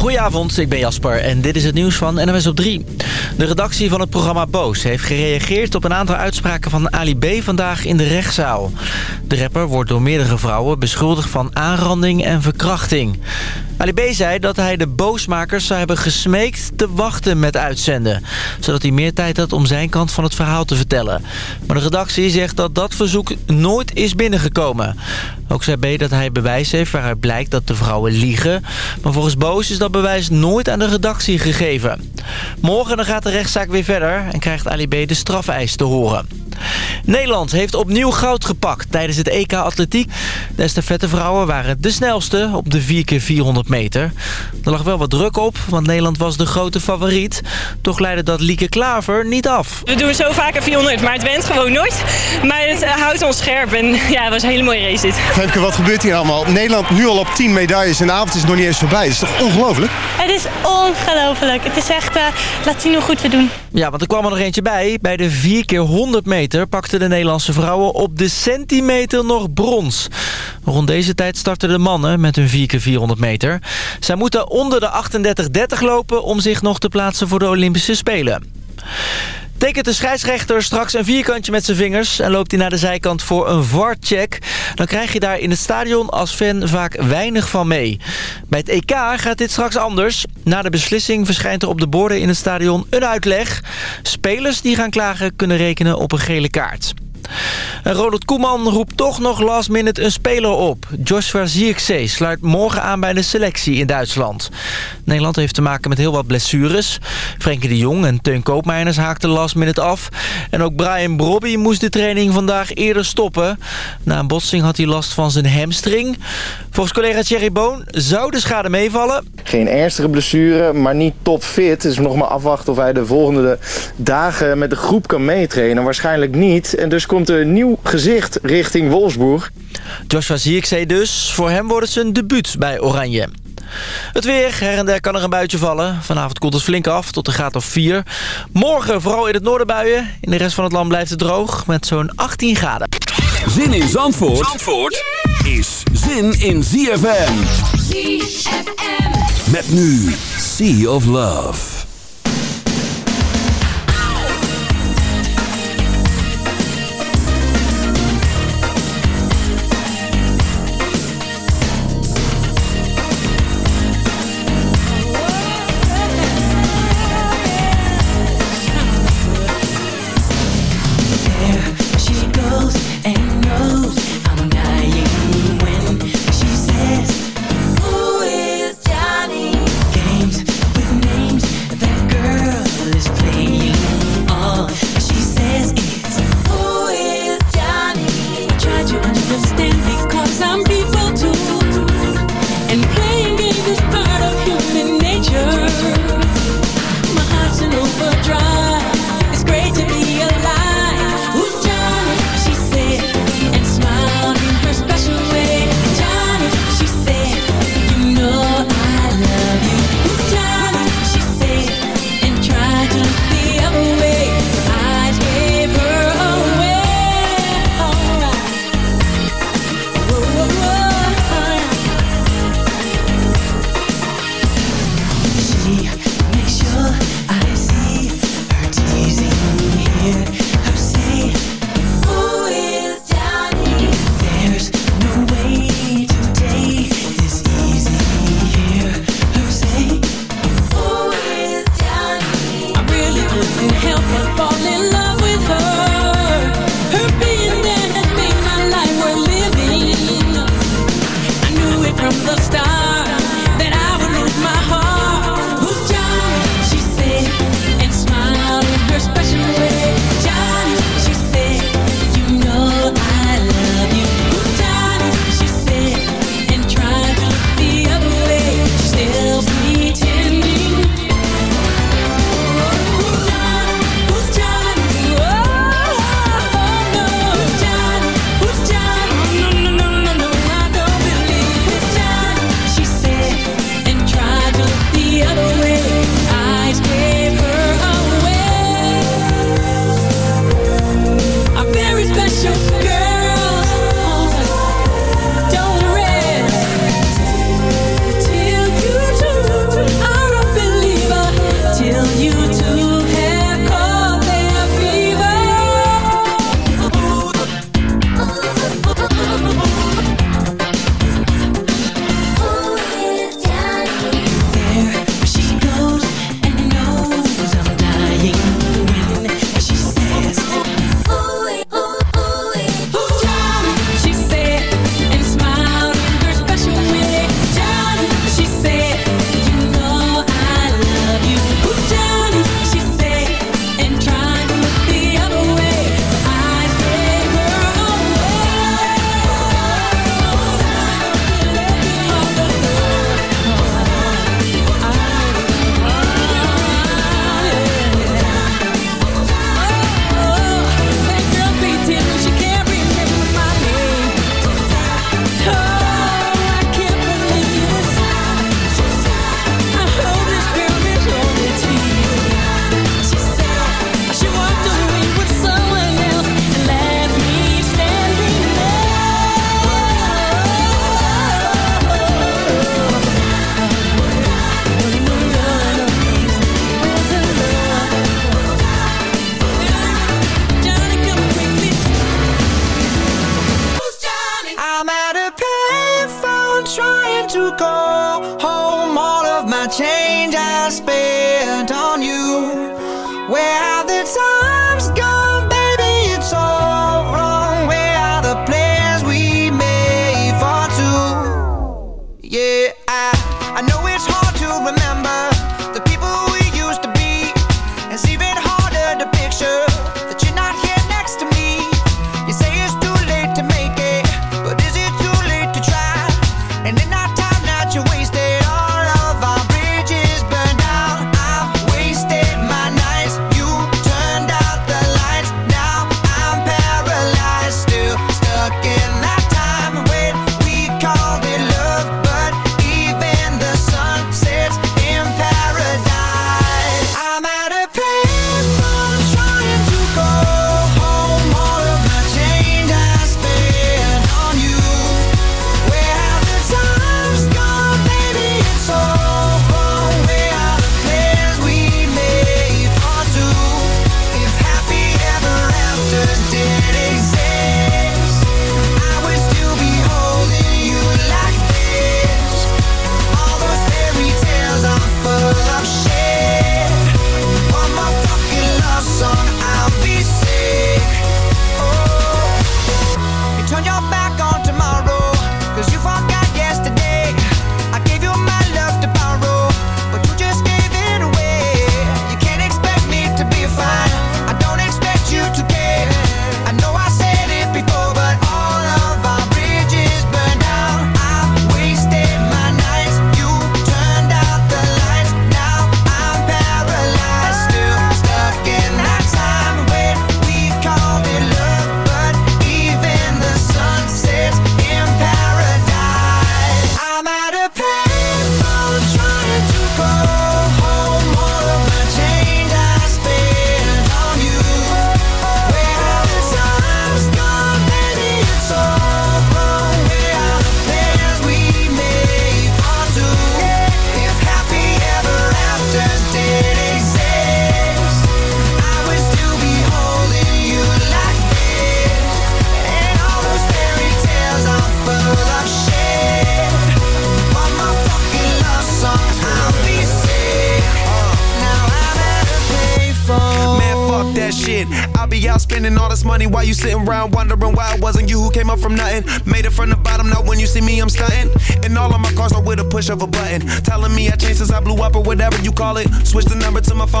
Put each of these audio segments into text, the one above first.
Goedenavond, ik ben Jasper en dit is het nieuws van NWS op 3. De redactie van het programma Boos heeft gereageerd op een aantal uitspraken van Ali B. vandaag in de rechtszaal. De rapper wordt door meerdere vrouwen beschuldigd van aanranding en verkrachting. Ali B. zei dat hij de boosmakers zou hebben gesmeekt te wachten met uitzenden. Zodat hij meer tijd had om zijn kant van het verhaal te vertellen. Maar de redactie zegt dat dat verzoek nooit is binnengekomen. Ook zei B. dat hij bewijs heeft waaruit blijkt dat de vrouwen liegen. Maar volgens Boos is dat bewijs nooit aan de redactie gegeven. Morgen dan gaat de rechtszaak weer verder en krijgt Ali B. de strafeis te horen. Nederland heeft opnieuw goud gepakt tijdens het EK Atletiek. De estafettevrouwen waren de snelste op de 4x400 meter. Er lag wel wat druk op, want Nederland was de grote favoriet. Toch leidde dat Lieke Klaver niet af. We doen zo vaak een 400, maar het went gewoon nooit. Maar het eh, houdt ons scherp en ja, het was een hele mooie race dit. Femke, wat gebeurt hier allemaal? Nederland nu al op 10 medailles en de avond is nog niet eens voorbij. Dat is toch ongelooflijk? Het is ongelooflijk. Het is echt, uh, laat zien hoe goed we doen. Ja, want er kwam er nog eentje bij. Bij de 4 keer 100 meter pakten de Nederlandse vrouwen op de centimeter nog brons. Rond deze tijd starten de mannen met hun 4 keer 400 meter. Zij moeten onder de 38-30 lopen om zich nog te plaatsen voor de Olympische Spelen. Tekent de scheidsrechter straks een vierkantje met zijn vingers... en loopt hij naar de zijkant voor een VAR-check... dan krijg je daar in het stadion als fan vaak weinig van mee. Bij het EK gaat dit straks anders. Na de beslissing verschijnt er op de borden in het stadion een uitleg. Spelers die gaan klagen kunnen rekenen op een gele kaart. Ronald Koeman roept toch nog last minute een speler op. Joshua Zierkzee sluit morgen aan bij de selectie in Duitsland. Nederland heeft te maken met heel wat blessures. Frenkie de Jong en Teun Koopmeiners haakten last minute af. En ook Brian Brobby moest de training vandaag eerder stoppen. Na een botsing had hij last van zijn hamstring. Volgens collega Thierry Boon zou de schade meevallen. Geen ernstige blessure, maar niet topfit. Dus nog maar afwachten of hij de volgende dagen met de groep kan meetrainen. Waarschijnlijk niet. En dus komt een nieuw gezicht richting Wolfsburg. Joshua Zierkzee dus. Voor hem wordt het zijn debuut bij Oranje. Het weer, her en der kan er een buitje vallen. Vanavond koelt het flink af, tot de graad of 4. Morgen vooral in het noorden buien. In de rest van het land blijft het droog, met zo'n 18 graden. Zin in Zandvoort, Zandvoort is zin in ZFM. ZFM. Met nu Sea of Love.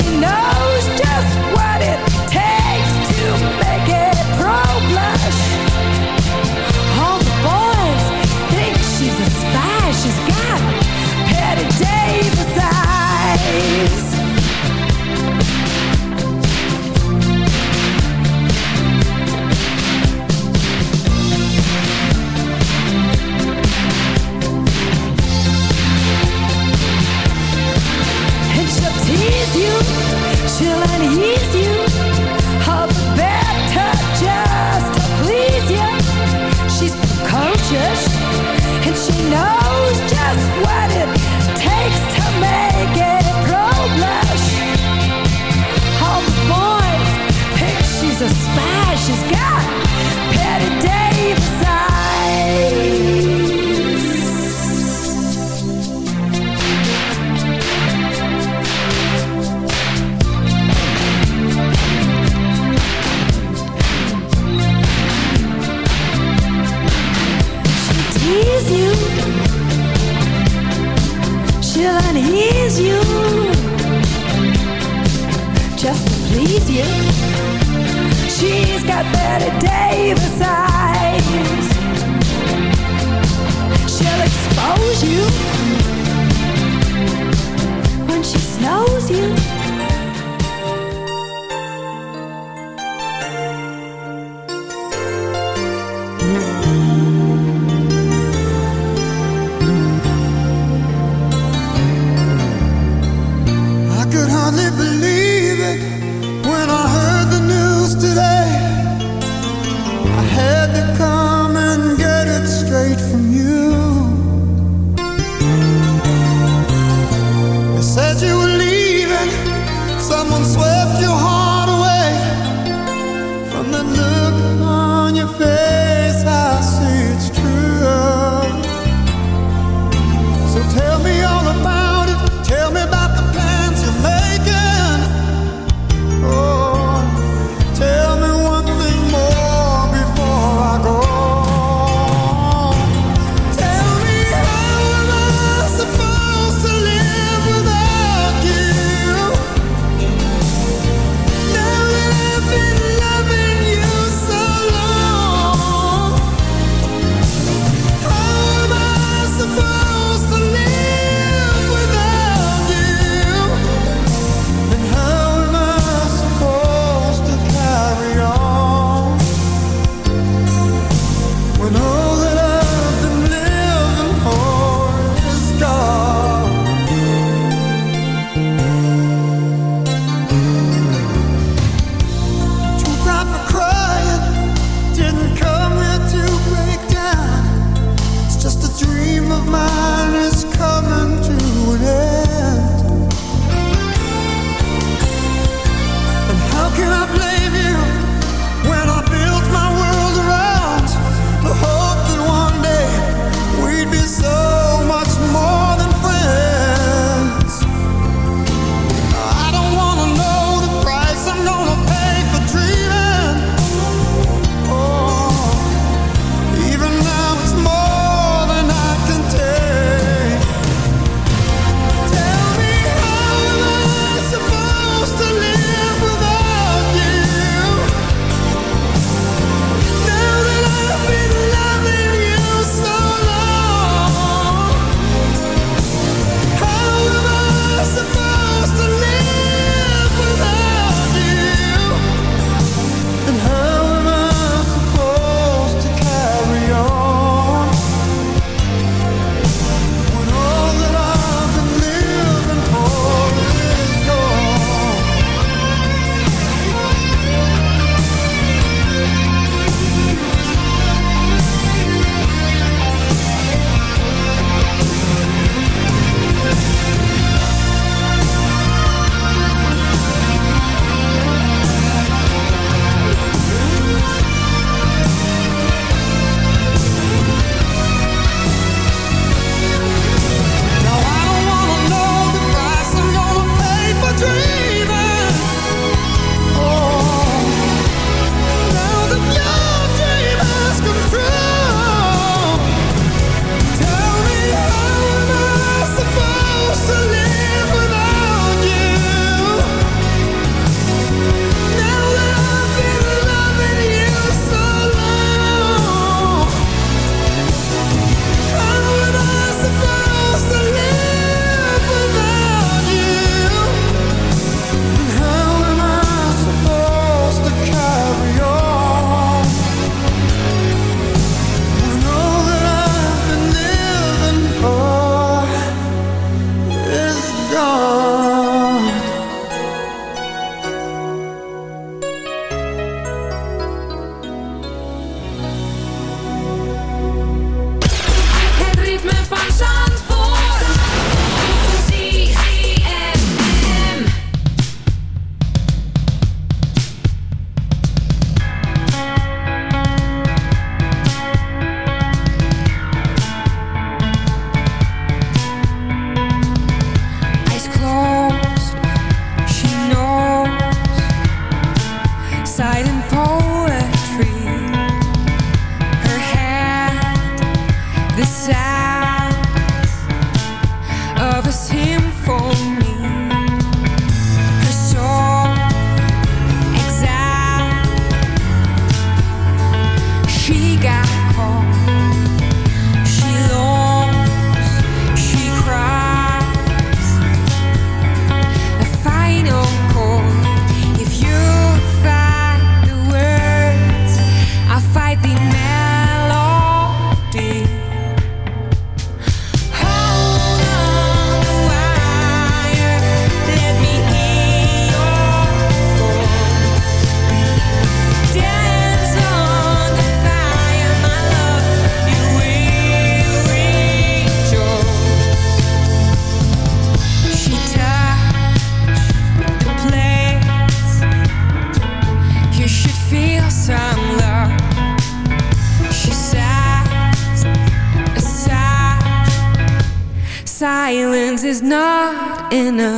she knows enough.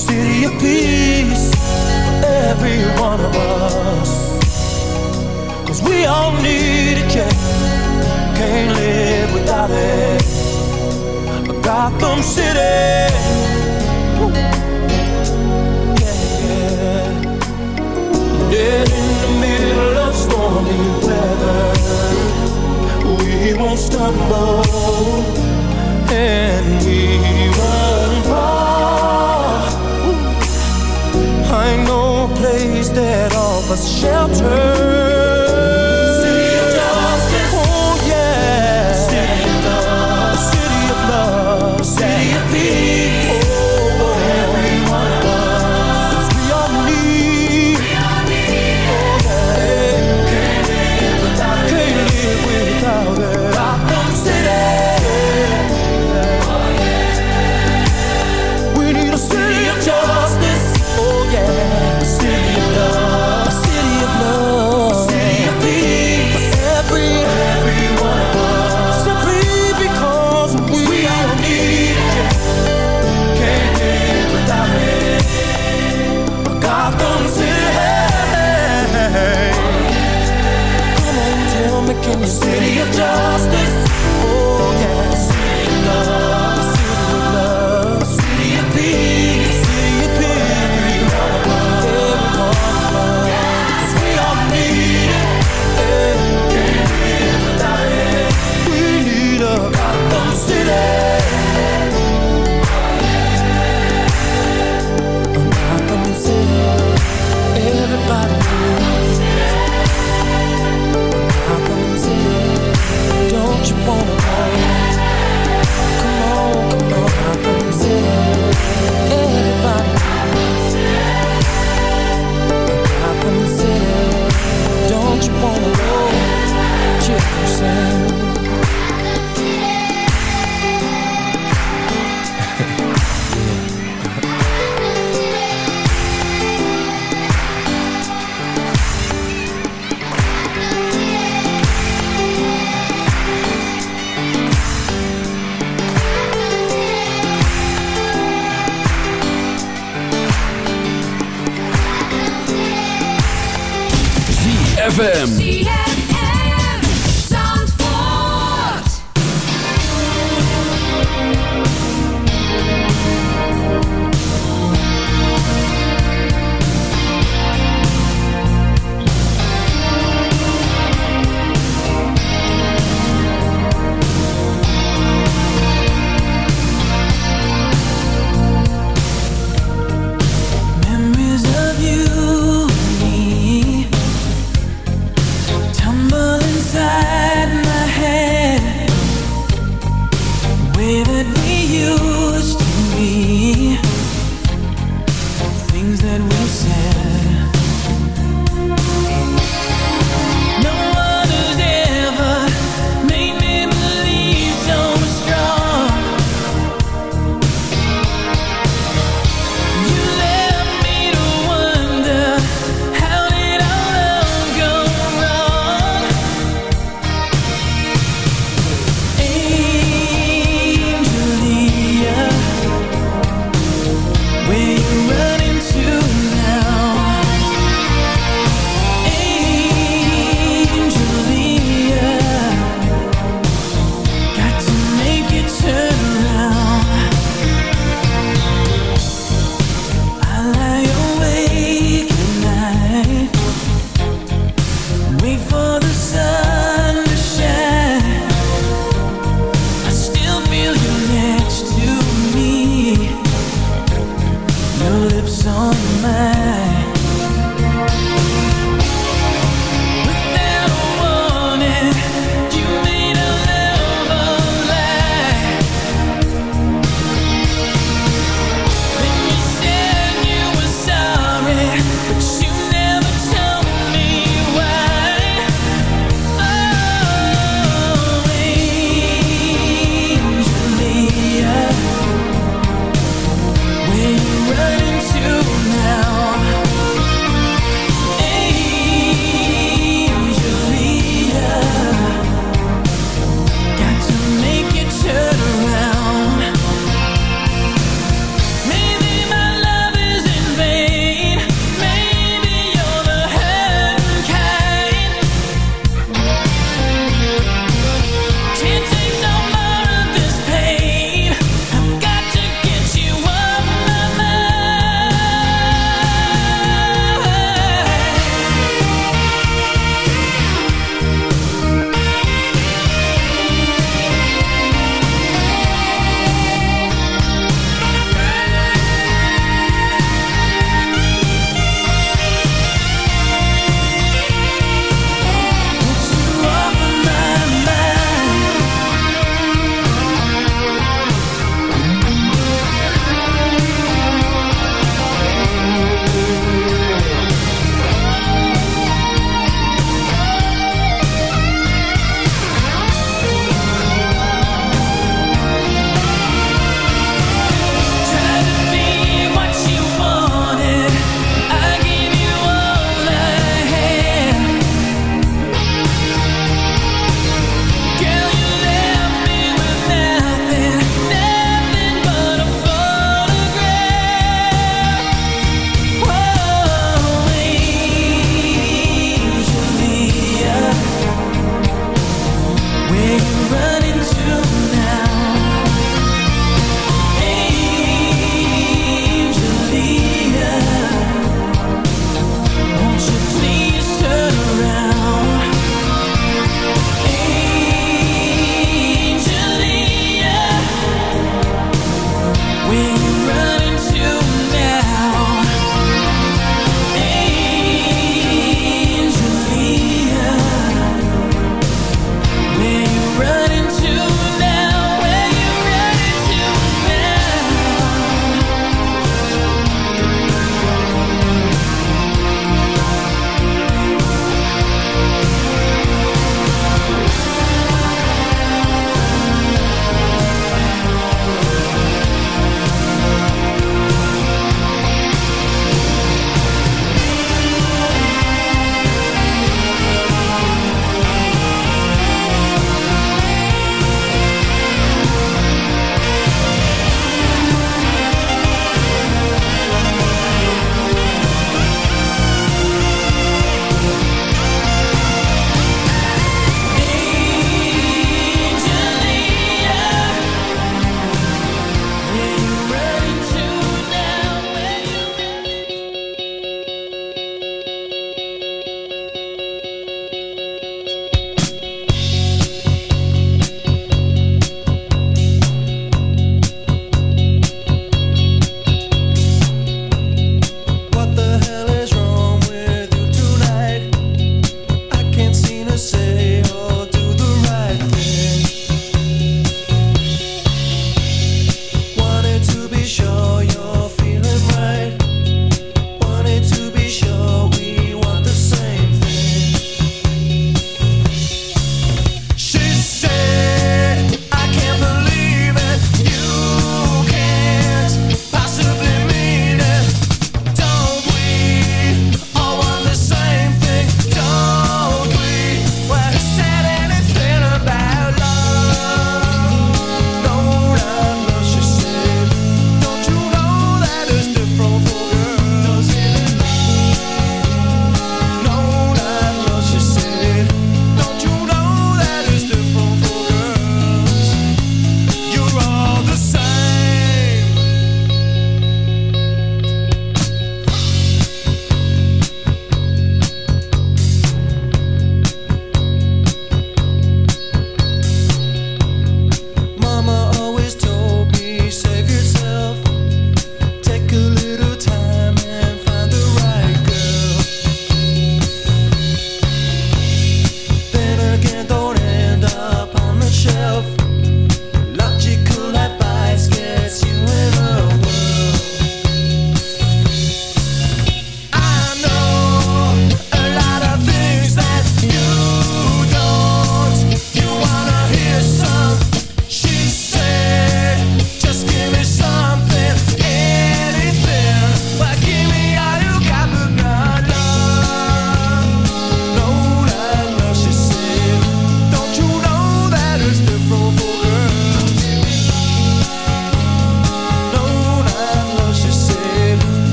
city of peace for every one of us. Cause we all need a change, can't live without it. A Gotham City. Yeah, yeah. Dead in the middle of stormy weather, we won't stumble and we us shelter. in the city of justice.